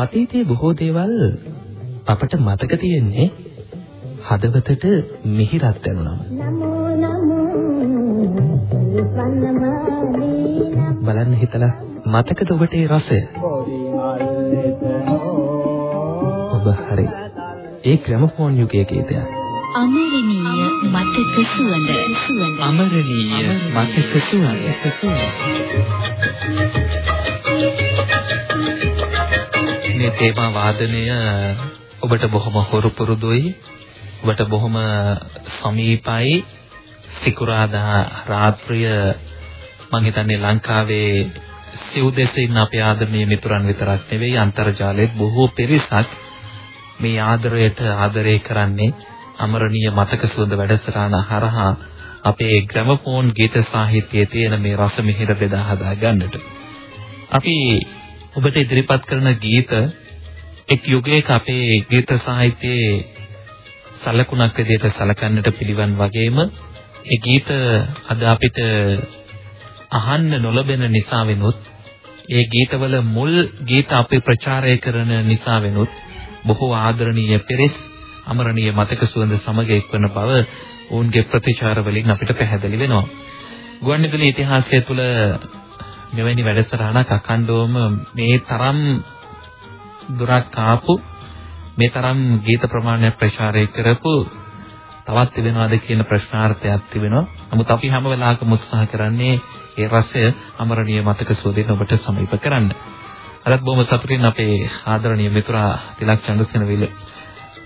අතීතයේ බොහෝ දේවල් අපට මතක තියෙන්නේ හදවතට මිහිරක් දැනුනම. බලන්න හිතලා මතකද ඔබට ඒ රසය? ඔබ හරි. ඒ ග්‍රැමෆෝන් යුගයේ ගීතයක්. අමරණීය මතක සුවඳ සුවඳ අමරණීය මතක සුවඳ සුවඳ මේ තේමා වාදනය ඔබට බොහොම හොරු පුරුදුයි ඔබට බොහොම සමීපයි. සිකුරාදා රාත්‍රිය මම හිතන්නේ ලංකාවේ සිව් දෙසින් අපේ ආදරණීය මිතුරන් විතරක් නෙවෙයි අන්තර්ජාලයේ බොහෝ පිරිසක් මේ ආදරයට ආදරය කරන්නේ අමරණීය මතක සුවඳ වැඩසටහන හරහා අපේ ග්‍රැමෆෝන් ගීත සාහිත්‍යයේ තියෙන මේ රස මිහිර බෙදා හදා ගන්නට. අපි ඔබට ඉදිරිපත් කරන ගීත එක් යුගයක අපේ ගීත සාහිත්‍යයේ සලකුණක් විදිහට සලකන්නට පිළිවන් වගේම ඒ ගීත අද අපිට අහන්න නොලබෙන නිසා වෙනුත් ඒ ගීතවල මුල් ගීත අපි ප්‍රචාරය කරන නිසා වෙනුත් බොහෝ ආදරණීය පෙරස් අමරණීය මතක සුවඳ සමග එක්වන බව ඔවුන්ගේ ප්‍රතිචාර වලින් අපිට පැහැදිලි වෙනවා. ගුවන්විදුලි ඉතිහාසය තුළ මෙවැනි වැඩසටහනක් අඛණ්ඩවම මේ තරම් දුරක් ආපු මේ තරම් ගීත ප්‍රමාණයක් ප්‍රචාරය කරපු තවත් තිබෙනවද කියන ප්‍රශ්නාර්ථයක් තිබෙනවා. නමුත් අපි හැම වෙලාවකම උත්සාහ කරන්නේ ඒ රසය අමරණීය මතක සුවඳින් ඔබට සමීප කරන්න. අදත් බොහොම සතුටින් අපේ ආදරණීය මිතුරා තිලක් චන්දසේන විල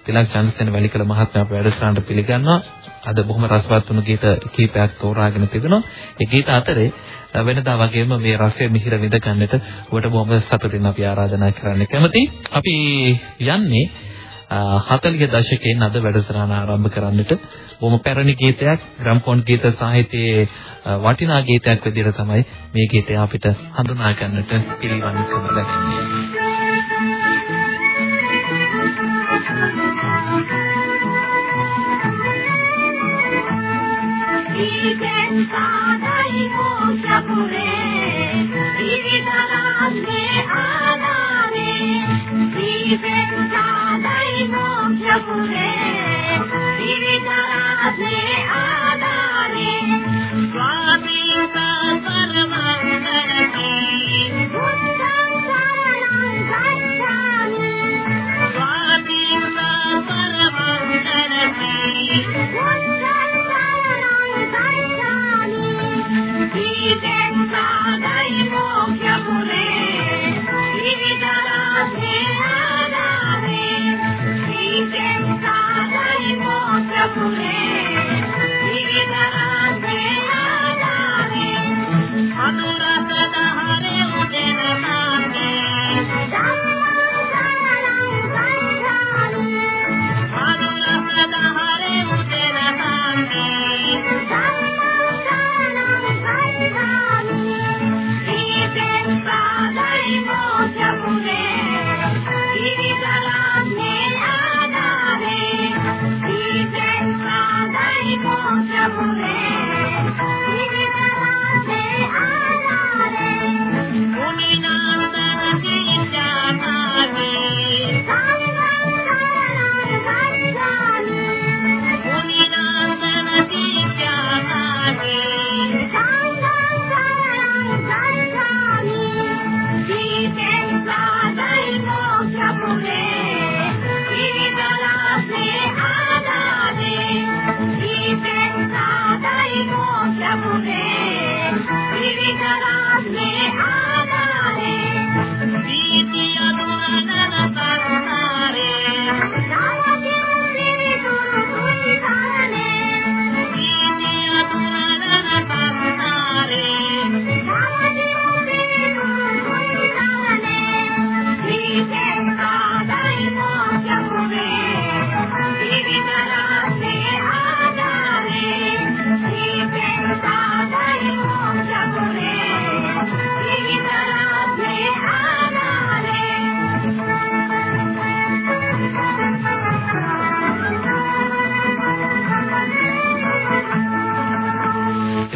තිලක් චන්දසේන වැලිකල මහත්මයා අපේ වැඩසටහනට පිළිගන්නවා. අද බොහොම රසවත් වුණු ගීත කීපයක් තෝරාගෙන තිබෙනවා. ඒ ගීත අතරේ වෙනදා වගේම මේ රසය මිහිර විඳ ගන්නට ඔබට බොහොම සතුටින් අපි ආරාධනා කරන්න කැමතියි. අපි යන්නේ 40 දශකයෙන් අද වැඩසටහන ආරම්භ කරන්නට බොහොම පැරණි ගීතයක් ග්‍රැම්ෆෝන් ගීත සාහිත්‍යයේ වටිනා ගීතයක් විදිහට තමයි මේ ගීතය අපිට හඳුනා ගන්නට පිළිවන් කරන ලැබෙන්නේ. සාදයි මොක්ෂපුරේ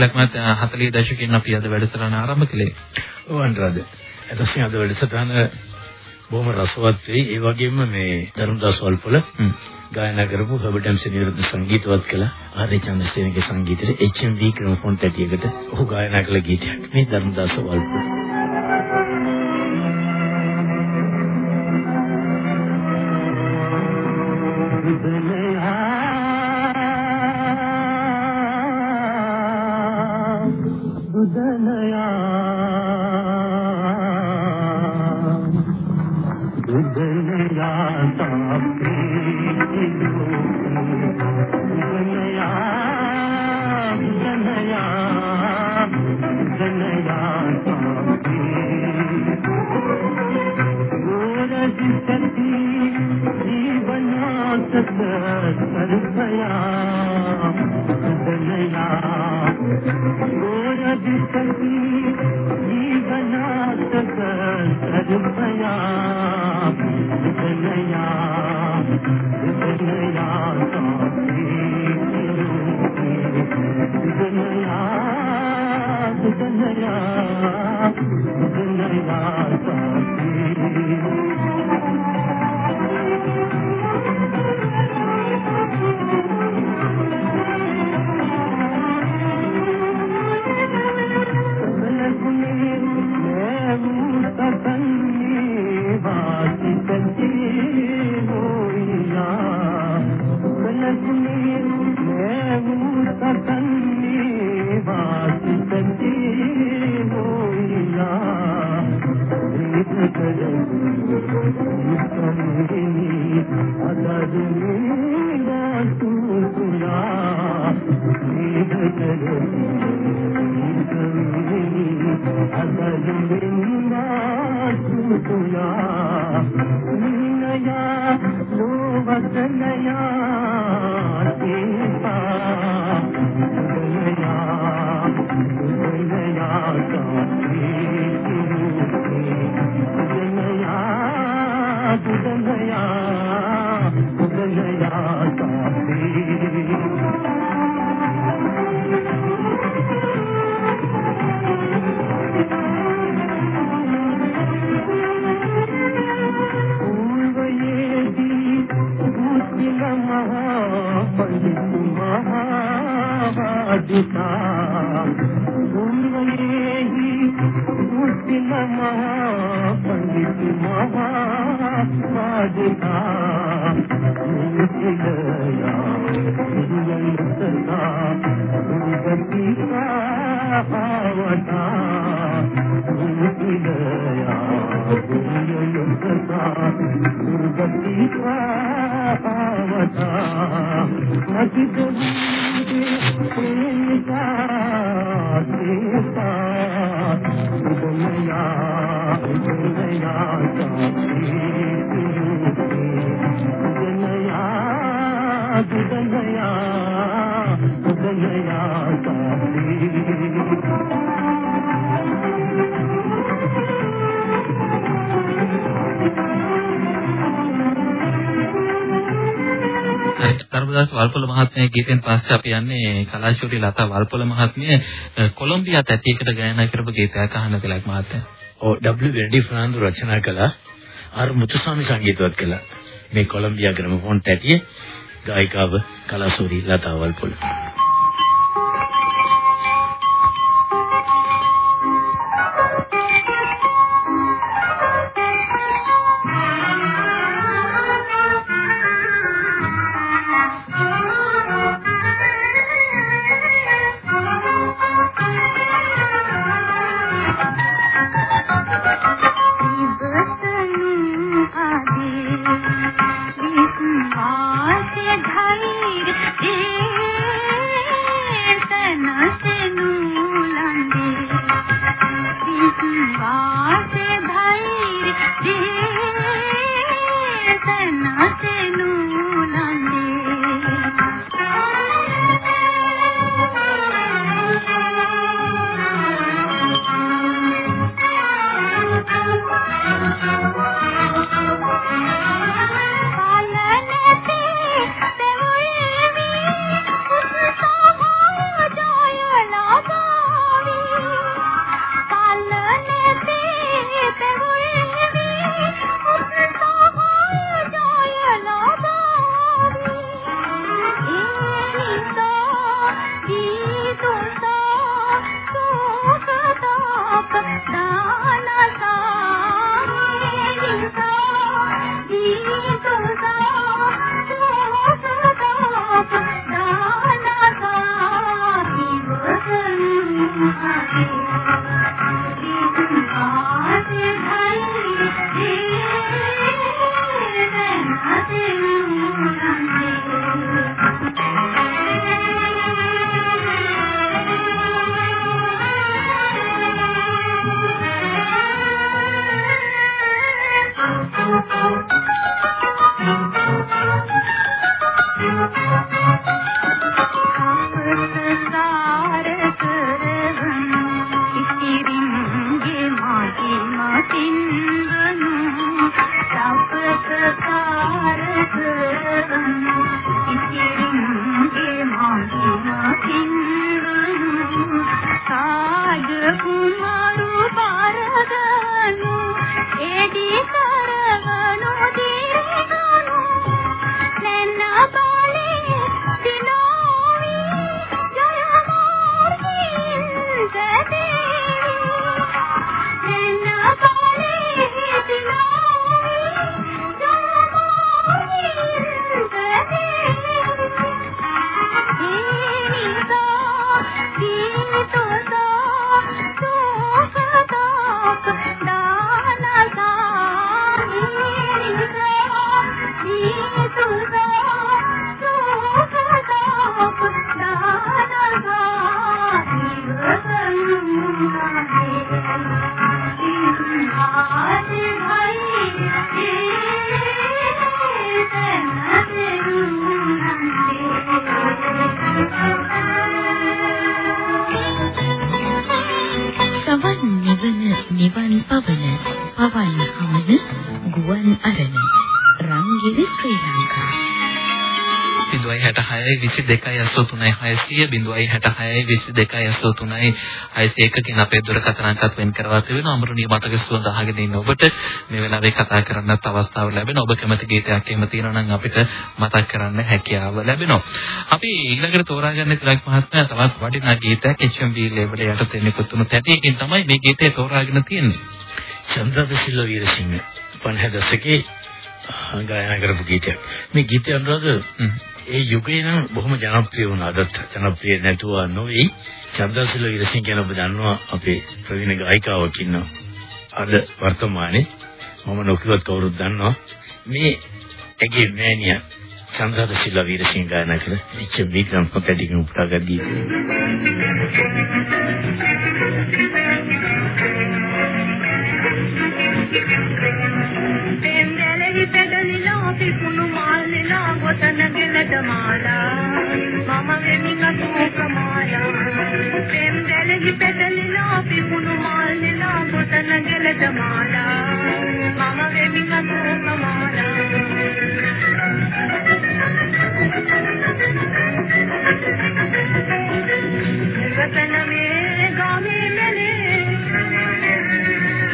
ඉලක්කමත් 40 දශකයෙන් අපි අද වැඩසටහන ආරම්භ කළේ. ඔව් අන්තරාද. එතකොට අද වැඩසටහන බොහොම රසවත් වෙයි. ඒ වගේම මේ ධර්මදාස් වල්පොල. ගායනා කරපු හබඩම් සෙනියරත් සංගීතවත් කළ ආරේ චන්ද්‍රසේනගේ සංගීතයේ HMV ක්‍රමෆෝන් තැටියකට ඔහු ගායනා කළ ගීතයක්. මේ ධර්මදාස වල්පොල. पंडित महाराजाही बुक न मां गयाुदाुकदा सीता सीता भोला भलया क ධර්මදාස වල්පොල මහත්මයාගේ ගීතෙන් පස්සේ අපි යන්නේ කලාශූරී ලතා වල්පොල මහත්මිය අ, කොලොම්බියා තැටියකට ගායනා කරපු ගීතයක් අහන්න තිලක් මහත්තයා. ඔව් W රෙඩි ෆ්‍රාන්දු රචනා කළා. ආර් මුතුස්වාමි සංගීතවත් කළා. මේ කොලොම්බියා ග්‍රැමෆෝන් තැටිය ගායිකාව කලාසූරි ලතා 066 22 83 600 066 22 කියන අපේ දුරකථන අංකත් වෙන් කරවා තිබෙනවා අමරුණීය මතක සුවඳ අහගෙන ඉන්න ඔබට මේ වෙලාවේ කතා කරන්නත් අවස්ථාව ලැබෙනවා ඔබ කැමති ගීතයක් එහෙම තියෙනවා නම් අපිට මතක් කරන්න හැකියාව ලැබෙනවා අපි ඊළඟට තෝරාගන්න තිලක් මහත්මයා තවත් වටිනා ගීතයක් HMV ලේබල් යටතේ නිකුත් වුණු තැටියකින් තමයි මේ ගීතය තෝරාගෙන තියෙන්නේ චන්ද්‍රද සිල්ව වීරසිංහ 50 දශකයේ ගායනා කරපු ගීතයක්. මේ ගීතය අනුරාධ. ඒ යුගයේ නම් බොහොම ජනප්‍රිය වුණා. අදත් ජනප්‍රිය නැතුව නොවේ. චන්ද්‍රසිල විරසිංහ කියන ඔබ දන්නවා අපේ ප්‍රවීණ ගායිකාවක් ඉන්නවා. අද වර්තමානයේ මම නොකියවත් කවුරුත් දන්නවා. මේ ඇගේ මෑණියා චන්ද්‍රසිල විරසිංහ ගායනා කළ විච්ච වික්‍රම් පොකඩින් උපුටාගත් ගීතය. අපි කුණු මාල් නෙලා ගොතන ගෙලට මාලා. මම වෙමින් අසෝක මාලා. පෙම් දැලහි පැටලිලා අපි කුණු මාල් නෙලා ගොතන ගෙලට මාලා. මම වෙමින් අසෝක මාලා. ගතන මේ ගාමේ මැලේ.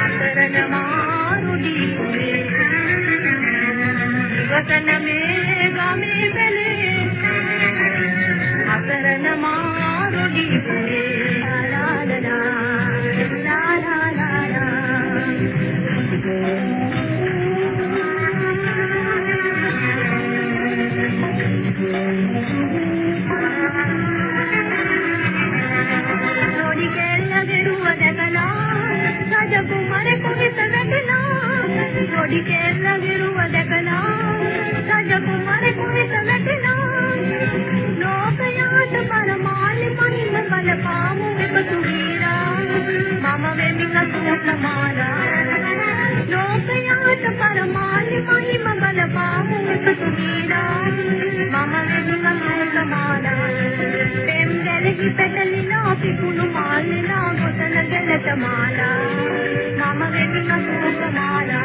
අතරන මාරුදී වතන මේ ගමේ බැලේ. අතරන මාරුඩි ලා माला मम वेणुकसुमाला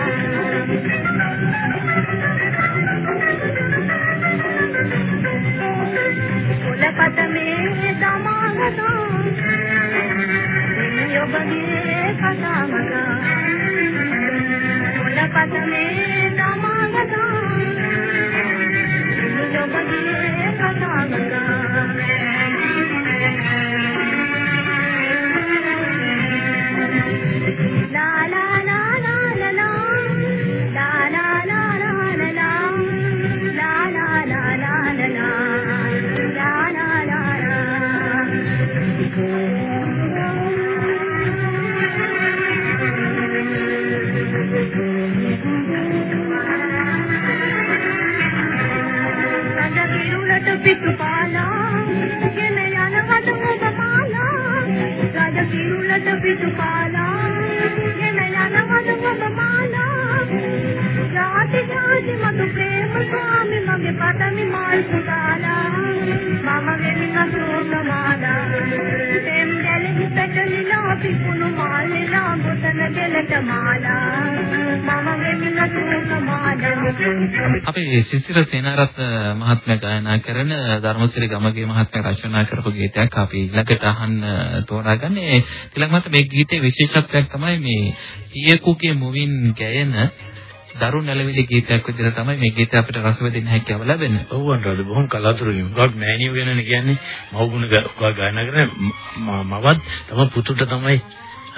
අපේ සිසිර සේනාරත්න මහත්මයා ගායනා කරන ධර්මසිරි ගමගේ මහත්මයා රචනා කරපු ගීතයක් අපි ඊළඟට අහන්න තෝරාගන්නේ ඊළඟ මත මේ ගීතේ විශේෂත්වයක් තමයි මේ පියකුගේ මුවින් ගැයෙන දරු නැලවිලි ගීතයක් විදිහට තමයි මේ ගීතය අපිට රස විඳින්න හැකියාව ලැබෙන්නේ. ඔව් අන්රද බොහොම කලාතුරකින්. මොකක් මෑණියෝ ගැනනේ කියන්නේ මව්ගුණ ගායනා කරන මවත් තම පුතුට තමයි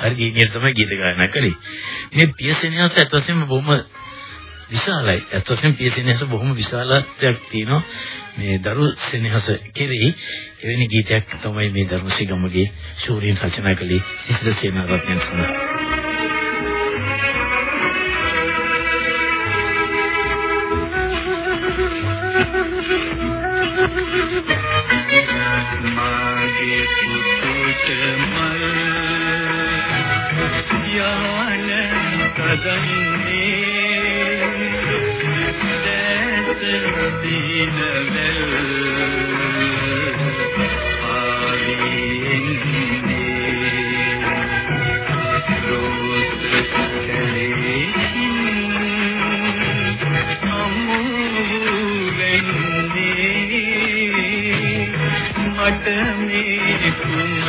හරි ගීනියට තමයි ගීත ගායනා කරේ. මේ පියසෙනියස ඇත්ත වශයෙන්ම බොහොම විශාලයි. ඇත්ත වශයෙන්ම පියසෙනියස බොහොම විශාලත්වයක් තියෙනවා. මේ දරු සෙනෙහස කෙරෙහි එවැනි ගීතයක් තමයි මේ ධර්මසිගමගේ ශූරීන් රචනා කළේ සිසිල සේනාරත්නයන් සඳහා. මාගේ පුතුට මල් යාන කදන්නේ දැත දින මට මේ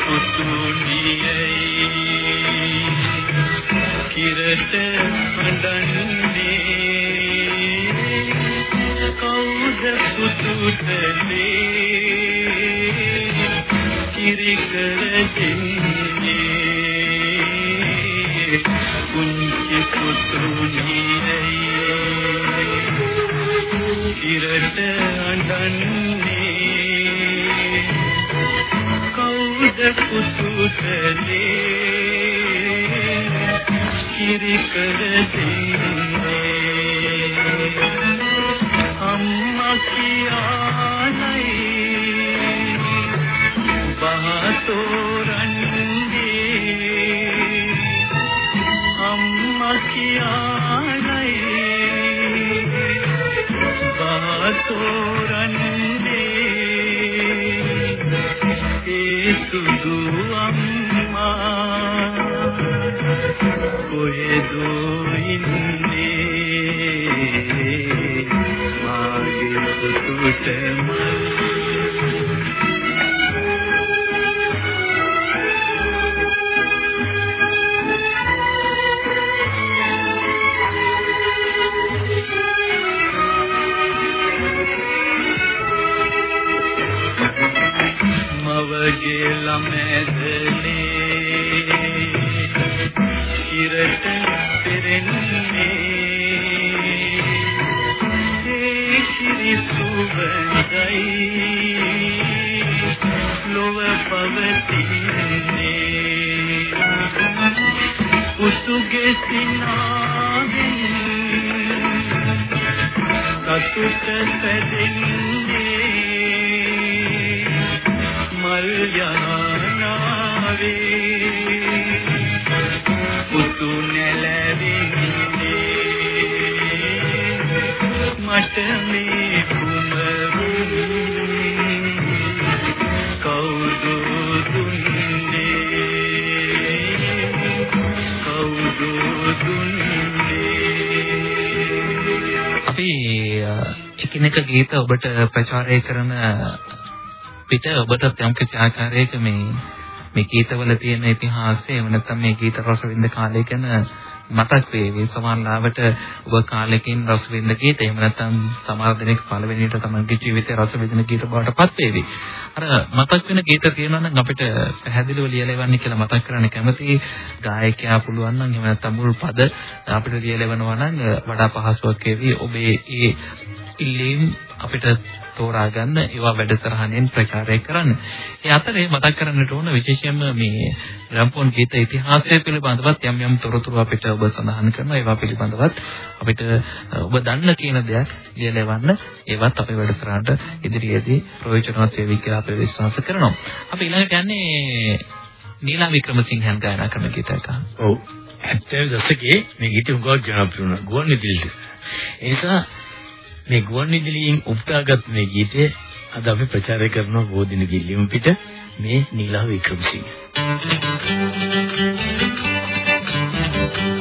පුංචි පුතුණියයි කිරට හඬන්නේ කවුද පුතුටනේ කිරි කර දෙන්නේ පුංචි පුතුණියයි කිරට හඬන්නේ කවුද පුතුටනේ කිරි කර දෙන්නේ අම්මා කියානයි බහතෝරන්නේ. අම්මා කියානයි බහතෝරන්නේ සුදු අම්මා කොහෙදෝ ඉන්නේ? මාගේ පුතුට කසුට සැදෙන්නේ මල් යනාවේ පුතු නැලෙන්නේ මට මේ කුමරුන් කවුද දුන්නේ කවුද දුන්නේ එකිනෙක ගීත ඔබට ප්‍රචාරය කරන පිට ඔබට යම් කිසි ආකාරයක මේ මේ ගීතවල තියෙන ඉතිහාසය එහෙම නැත්නම් මේ ගීත රස විඳ කාලය ගැන මතක් වේවි සමහරවිට ඔබ කාලෙකින් රස විඳ ගීත එහෙම නැත්නම් සමහර දෙනෙක් පළවෙනියට තමන්ගේ ජීවිතේ රස විඳින ගීත බවට පත් වේවි. අර මතක් වෙන ගීත තියෙනවා නම් අපිට පැහැදිලිව ලියලෙවන්න කියලා මතක් කරන්න කැමති ගායකයා පුළුවන් නම් එහෙම නැත්නම් මුල් පද අපිට ලියලෙවනවා නම් වඩා පහසුවක් වේවි. ඔබේ ඒ ඉල්ලීම් අපිට තෝරා ගන්න ඒවා වැඩසටහනෙන් ප්‍රචාරය කරන්න. ඒ අතරේ මතක් කරන්නට ඕන විශේෂයෙන්ම මේ ග්‍රැම්ෆෝන් ගීත ඉතිහාසය පිළිබඳවත් යම් යම් තොරතුරු අපිට ඔබ සඳහන් කරනවා. ඒවා පිළිබඳවත් අපිට ඔබ දන්න කියන දෙයක් ලියලවන්න ඒවත් අපේ වැඩසටහනට ඉදිරියේදී ප්‍රයෝජනවත් වේවි කියලා අපි විශ්වාස කරනවා. අපි ඊළඟට යන්නේ නීලා වික්‍රමසිංහන් ගායනා කරන ගීතයක් අහන්න. ඔව් 70 දශකයේ මේ ගීත උගාවක් ජනප්‍රිය වුණා ගුවන් විදුලියට. ඒ නිසා මේ ගුවන් විදුලියෙන් උපුටාගත් මේ ගීතය අද අපි ප්‍රචාරය කරන බෝධින ගිල්ලියම් පිට මේ නීලා වික්‍රමසිංහ. සිලින්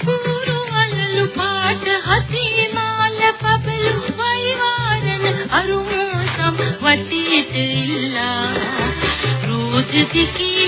කුරු අලලු පාට හසේ මාල පබළු වයිවාරන අරුමෝසම් වටේට ඉල්ලා. රෝද දිකී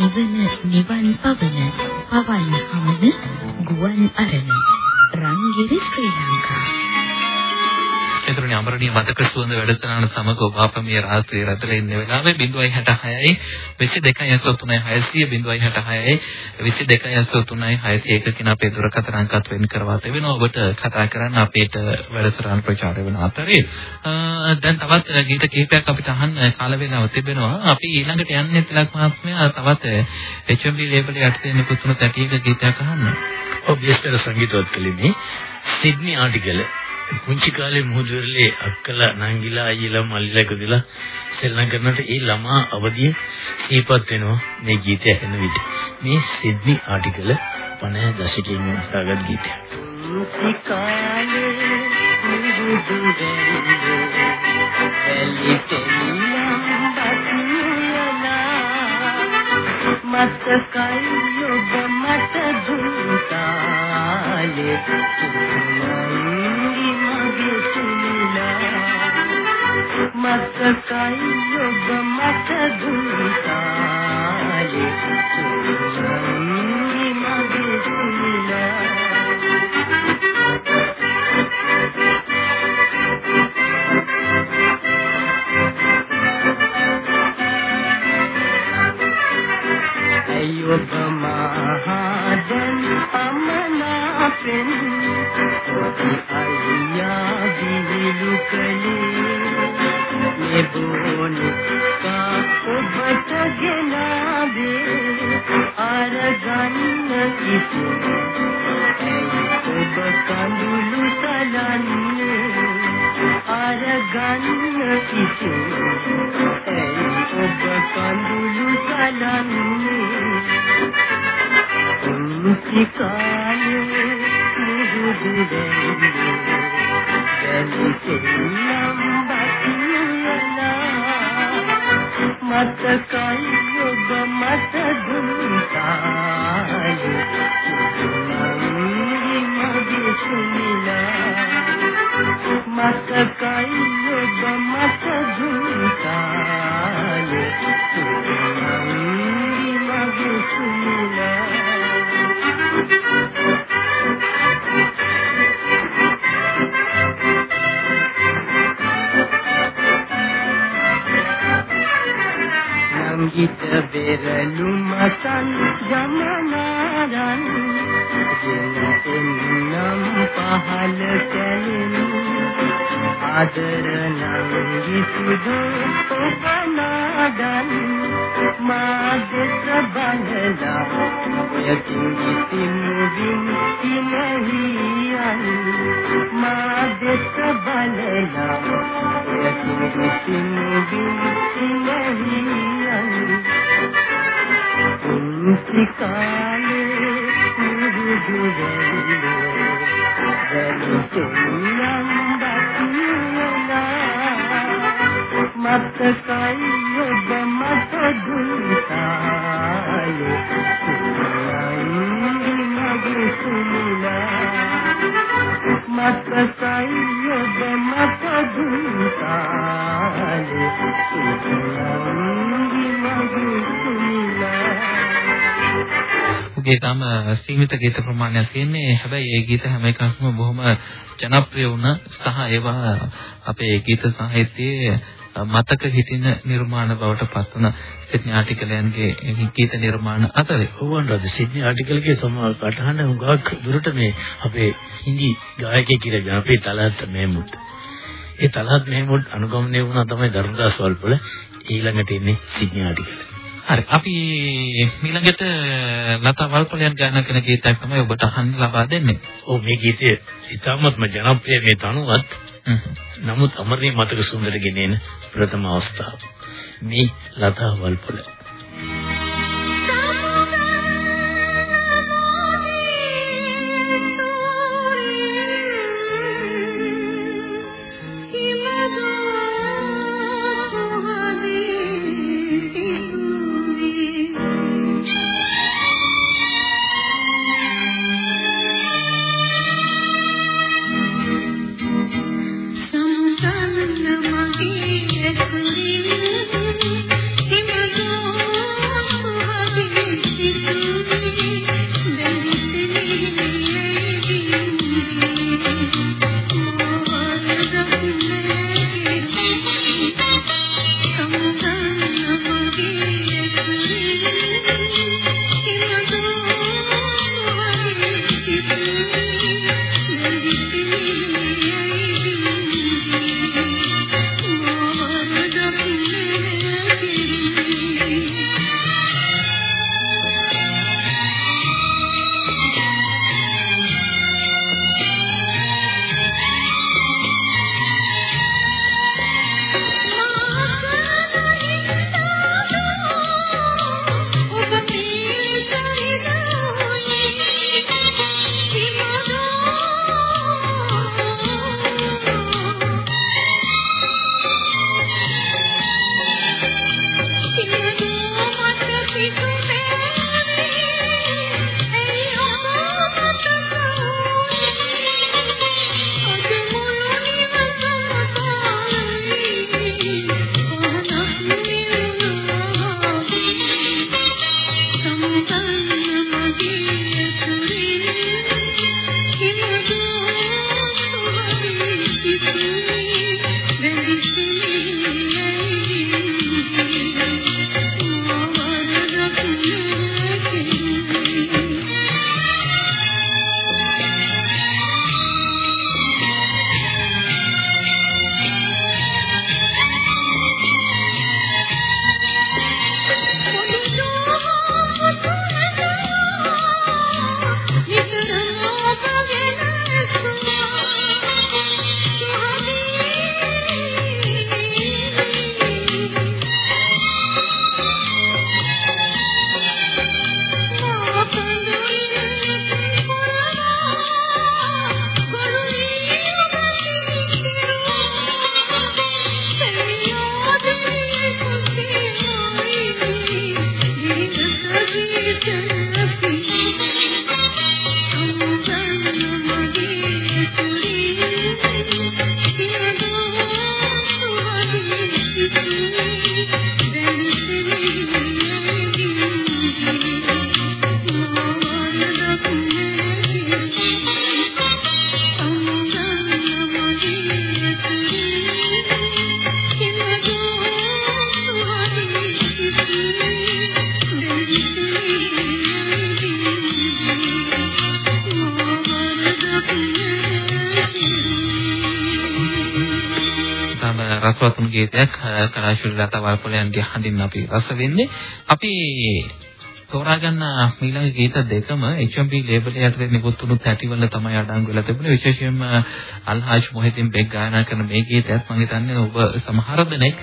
නිවන නිවන් පවන පවන් හමන ගුවන් අරණ එතකොට අමරණීය මතක සුවඳ වැඩසටහන සමග ඔබ අප මේ රාත්‍රියේ රැඳලා ඉන්න වෙලාවේ 066යි 22 600 066යි 22 කියන අපේ දුරකථන අංකත් වෙන් කරවා තිබෙනවා. ඔබට කතා කරන්න අපේට වැඩසටහන ප්‍රචාරය වෙන අතරේ. අ, දැන් තවත් ගීත කිහිපයක් අපිට අහන්න කාල වේලාව තිබෙනවා. අපි ඊළඟට යන්නේ තිලක් මහත්මයා. තවත් HMB ලේබල් යටතේ නිකුත්ුණු තැටියක ගීතයක් අහන්න. ඔව් විස්තර සංගීතවත් කලිනේ. සිඩ්නි ආටිගල පුංචි කාලේ මුහුදුරලේ අක්කලා නංගිලා අයියලා මල්ලිලා එකතුලා සෙල්ලම් කරනකොට ඒ ළමා අවදිය සීපත් වෙනවා මේ ගීතය ඇහෙන විට. මේ සිඩ්නි ආටිගල 50 දශකයෙන් උත්සාහගත් ගීතයක්. මතකයි ඔබ මට දුන්නාලේ තුනයි මගේ තුනිලා මතකයි ඔබ මට දුන්නාලේ තුනයි මගේ තුනිලා නම් ඔහුගේ තම සීමිත ගීත ප්‍රමාණයක් තියෙන්නේ. හැබැයි ඒ ගීත හැම එකක්ම බොහොම ජනප්‍රිය වුණ සහ ඒවා අපේ ගීත සාහිත්‍යයේ මතක හිටින නිර්මාණ බවට පත් වුණ සිඩ්නි ආටිකලයන්ගේ ගීත නිර්මාණ අතරේ. ඕවන් රජ සිඩ්නි ආටිකල්ගේ සමහර කටහඬ හුඟක් දුරට මේ අපේ හින්දි ගායකයෙක් කියලා ජනප්‍රිය තලහත් මෙහෙමුත්. ඒ තලහත් මෙහෙමුත් අනුගමනය වුණා තමයි ධර්මදාස් වල්පොල ඊළඟට ඉන්නේ සිඩ්නි ආටිකල. හරි අපි ඊළඟට ලතා වල්පලයන් ගායනා කරන ගීතයක් තමයි ඔබට අහන්න ලබා දෙන්නේ. ඔව් මේ ගීතය ඉතාමත්ම ජනප්‍රිය මේ තනුවත් නමුත් අමරණීය මතක සුන්දර ගෙනෙන ප්‍රථම අවස්ථාව. මේ ලතා වල්පොල. दी තම රසවත්ුණු ගීතයක් කලාශුල්ලා තවල්පලයන්ගේ හඳින් අපි රස වෙන්නේ. අපි තෝරා ගන්න ඊළඟ ගීත දෙකම HMB ලේබල් යටතේ නිකුත් වුණු තැටිවල තමයි අඩංගු වෙලා තිබුණේ. විශේෂයෙන්ම අල්හාජ් මොහිදින් බෙක් ගායනා කරන මේ ගීතයත් මම හිතන්නේ ඔබ සමහර දෙනෙක්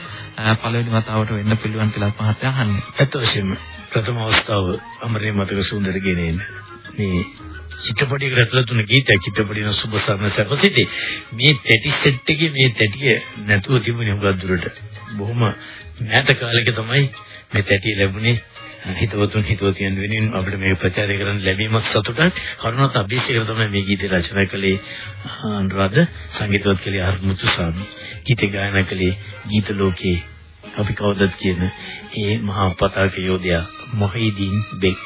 පළවෙනි වතාවට වෙන්න පිළිවන් කියලා මහත්තයා අහන්නේ. ඇත්ත වශයෙන්ම ප්‍රථම අවස්ථාව අමරේ මතක සුන්දර ගෙනෙන්නේ මේ චිත්‍රපටයකට ඇතුළත් වුණ ගීතයක් චිත්‍රපටින සුබ සරණ සැපසිටි මේ තැටි සෙට් එකේ මේ තැටිය නැතුව තිබුණේ හුඟක් දුරට. බොහොම මෑත කාලෙක තමයි මේ තැටිය ලැබුණේ. හිතවතුන් හිතවතියන් වෙනුවෙන් අපිට මේ ප්‍රචාරය කරන්න ලැබීමත් සතුටක්. කරුණාත් අභිෂේකර තමයි මේ ගීතය රචනා කළේ. අනුරාධ සංගීතවත් කළේ අර්මුතු සාමි ගීත ගායනා කළේ ගීත ලෝකේ. අපි කවදත් කියන ඒ මහා පතාක යෝධයා මොහිදීන් බෙක්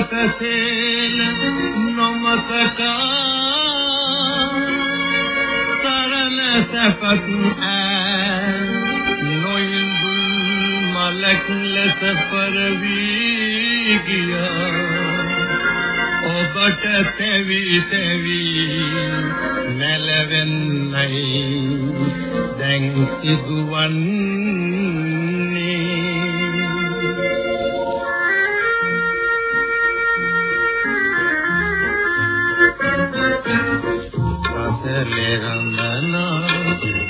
පටසේල නොමතකා සරණ සපත් ඈ නොයින්දුල් මලක් ලෙස පරවී ගියා. ඔබට තෙවි තෙවි නැලවෙන්නයි. දැන් සිදුවන්නේ රඳනා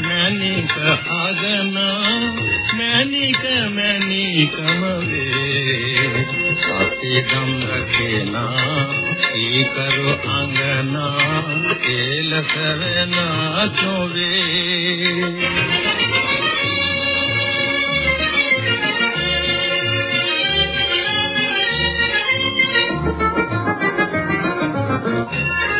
මැනික අගනා මැනික මැනිකම වේ සතිදම් රකේනා ඊකරු අංගනා ඒල සරනා සොවේ. සෝබන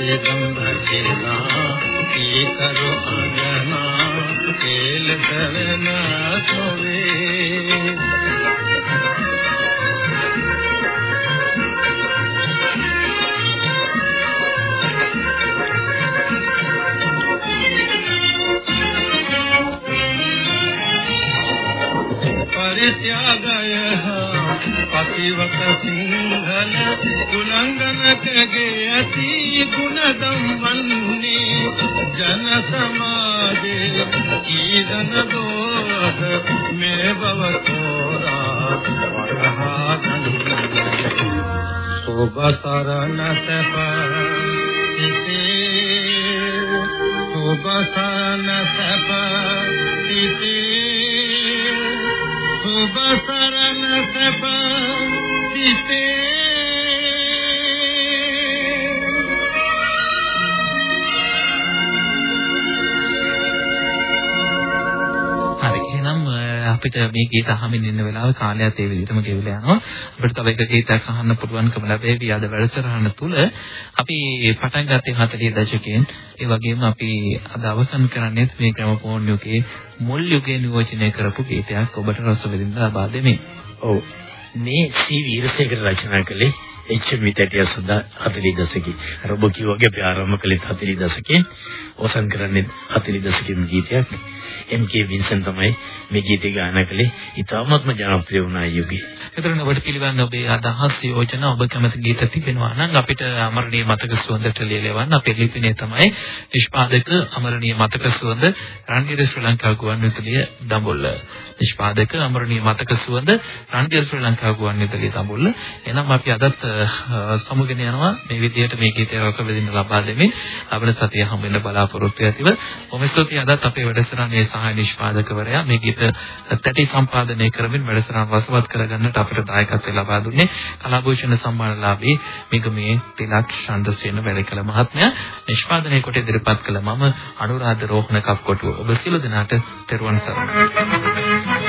අපේ දම්බකේනා ඒකරු අගනා ඒල කරනා සොවේ පරිත්‍යාගය පතිවක සිංහල උලංඝනකගේ ඇති ගුණදම් වන්නේ ජන සමාජේ කීදන දෝෂ මේ බව තෝරා වරහා ගන්නේ සෝබ සරණ සැප සිතේ සෝබ සරණ සැප සිතේ සුබ සරණ සැප සිතේ අපිට මේ ගීත අහමින් ඉන්න වෙලාවේ කාලයත් ඒ විදිහටම ගෙවිලා යනවා. අපිට තව එක ගීතයක් අහන්න පුළුවන්කම ලැබෙවි අද වැඩසටහන තුල. අපි පටන් ගත්තේ 40 දශකයෙන්. ඒ වගේම අපි අද අවසන් කරන්නේ මේ ග්‍රැමෆෝන් යුගයේ මුල් යුගයේ නියෝජනය කරපු ගීතයක් ඔබට රස විඳින්න ලබා දෙමින්. ඔව් මේ සී වීරසේකර රචනා කළේ එච්.එම්. තැටිය සඳහා 40 දශකේ. අර ඔබ කිව්වාගේ අපි ආරම්භ කළේ 40 දශකේ. අවසන් කරන්නේ 40 දශකේ ගීතයක්. එම්.කේ වින්සන් තමයි මේ ගීතය ගායනා කළේ. ඉතාමත්ම ජනප්‍රිය වුණා යුගයේ. ඒතරන ඔබට පිළිවන්න ඔබේ අදහස් යෝජනා ඔබ කැමති ගීත තිබෙනවා නම් අපිට අමරණීය මතක සුවඳට ලියලවන්න අපේ ලිපිනේ තමයි නිෂ්පාදක අමරණීය මතක සුවඳ රන්ගිර ශ්‍රී ලංකා ගුවන්විදුලිය දඹුල්ල. නිෂ්පාදක අමරණීය මතක සුවඳ රන්ගිර ශ්‍රී ලංකා ගුවන්විදුලිය දඹුල්ල. එහෙනම් අපි අදත් සමුගෙන යනවා මේ විදිහට මේ ගීතය රස විඳින්න ලබා දෙමින් ලබන සතිය හැම වෙලම බලාපොරොත්තු ඇතිව ඔබ ස්තුතියි අදත් අපේ වැඩසටහනේ සහාය නිෂ්පාදකවරයා මේ ගීත තැටි සම්පාදනය කරමින් වැඩසටහන රසවත් කරගන්නට අපිට දායකත්වය ලබා දුන්නේ කලාභූෂණ සම්මානලාභී මිගමේ තිලක් ශාන්තසේන වැලිකල මහත්මයා. නිෂ්පාදනය කොට ඉදිරිපත් කළ මම අනුරාධ රෝහණ කප්කොටුව. ඔබ සියලු දෙනාට තෙරුවන් සරණයි.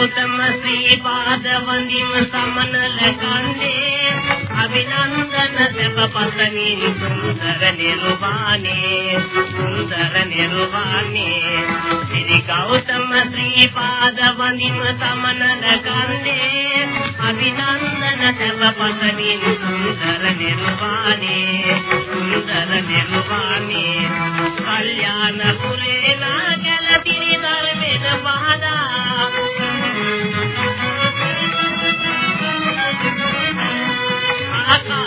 ගෞතම ශ්‍රී පාද වඳිම සමනල කන්දේ අභිනන්දන සබ පසමින් සුන්දර නිර්වාණේ සුන්දර නිර්වාණේ ශ්‍රී ගෞතම ශ්‍රී පාද වඳිම සමනල කන්දේ අභිනන්දන සබ පසමින් සුන්දර නිර්වාණේ සුන්දර නිර්වාණේ කල්යාණ පුරේ නාගල පිරිදර වෙන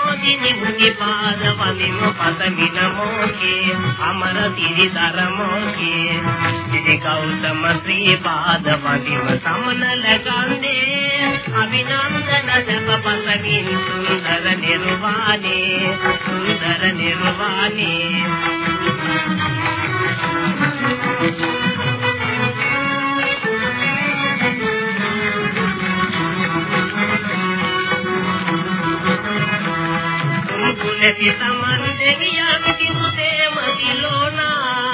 බුදු රශ්මි විදා ප්‍රාතිහාර්ය පෑසඳ පානේ මුල්ලෝදිනි මුනි පාද වලිම පතමින මොකේ? අමර තිරිතර මොකේ? ඉති ගෞතම ශ්‍රී පාද වලිම සමනල ගන්දේ අභිනන්දන සබ පතමින් සුන්දර නිර්වාණේ සුන්දර නිර්වාණේ කුලති සමන් දෙවියන් කිමුතේම දිලෝනා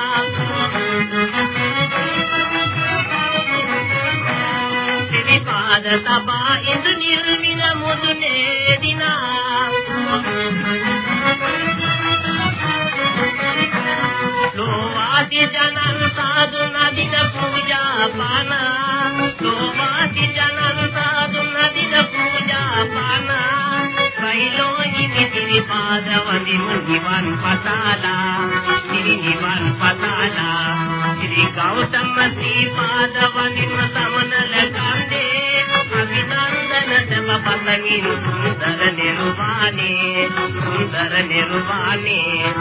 සිරිපාද තබා ඉඳ නිර්මින මුදුනේ දිනා. ලෝවාති ජනන් සාදු නදින පූජා පානා. ලෝවාති ජනන් සාදු නදින පූජා පානා. කයිලෝ හිමිතිරි පාද වඳිමු නිවන් පතාලා සිරි නිවන් පතාලා ශ්‍රී ගෞතම ශ්‍රී පාද වඳිමු සමනල කන්දේ අභිනන්දන සම පතමින් සුන්දර නිර්වාණේ සුන්දර නිර්වාණේ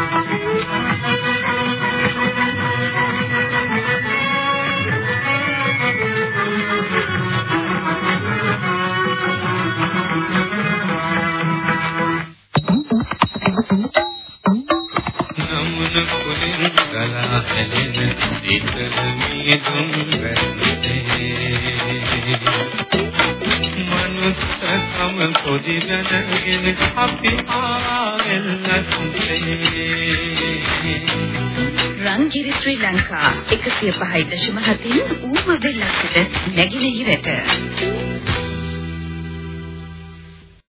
ගලා හැලෙන සීතල මීදුම් වැටේ මනුස්සකම පොඩි දැනගෙන අපි ආවෙල්ලස්සේ රංගිරි ශ්‍රී ලංකා 105.7 ඌව වෙල්ලකට නැගිනහිරට